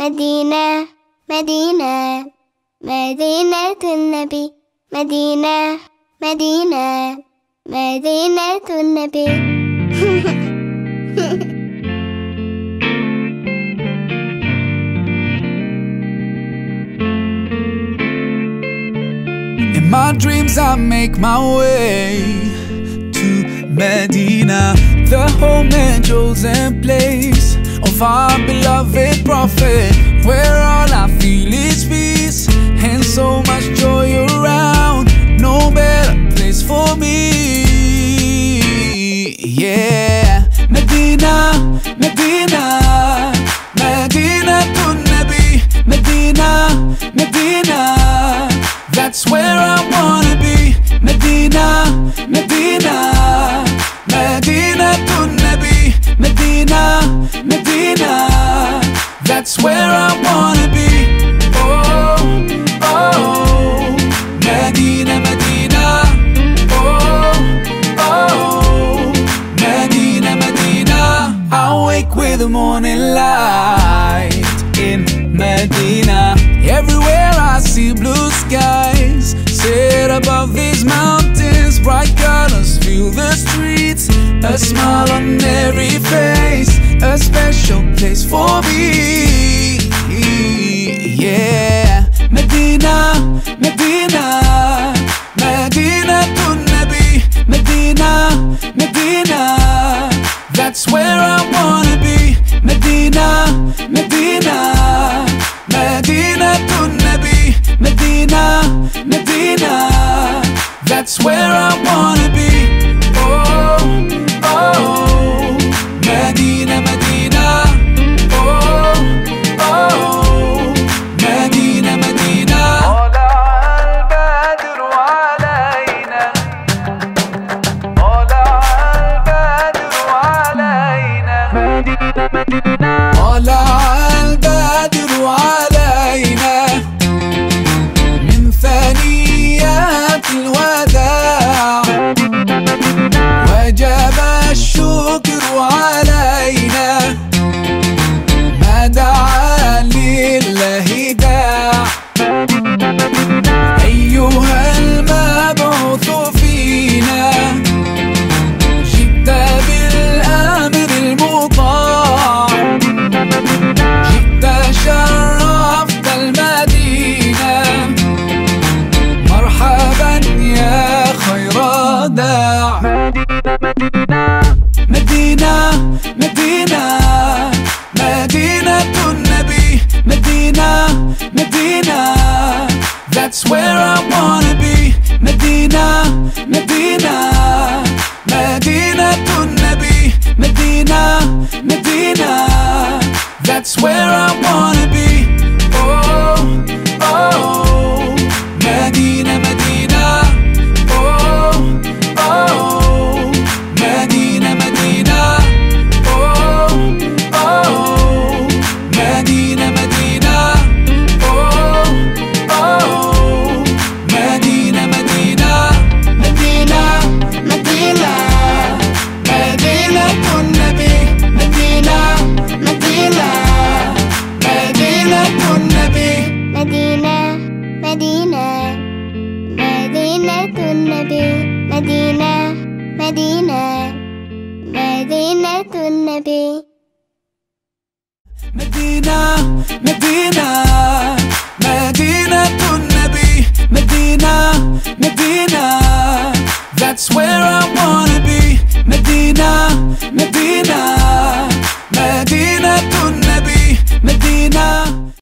مدينة مدينة مدينة النبي مدينة مدينة مدينة النبي In my dreams, I make my way to Medina, the home and chosen place of beloved Prophet, where all I feel is peace and so much joy around. No better place for me. Yeah, That's where I wanna be. Oh, oh, Medina, Medina. Oh, oh, Medina, Medina. I wake with the morning light in Medina. Everywhere I see blue skies, set above these mountains, bright colors fill the streets. A smile on every face, a special place for me. Yeah, Medina, Medina, Medina to Nabi, Medina, Medina. That's where I wanna be. Medina, Medina, Medina to Nabi, Medina, Medina. That's where مدينة مدينة مدينة. مدينة مدينة النبي. مدينة مدينة مدينة النبي. مدينة مدينة That's where I wanna be. مدينة مدينة مدينة النبي. مدينة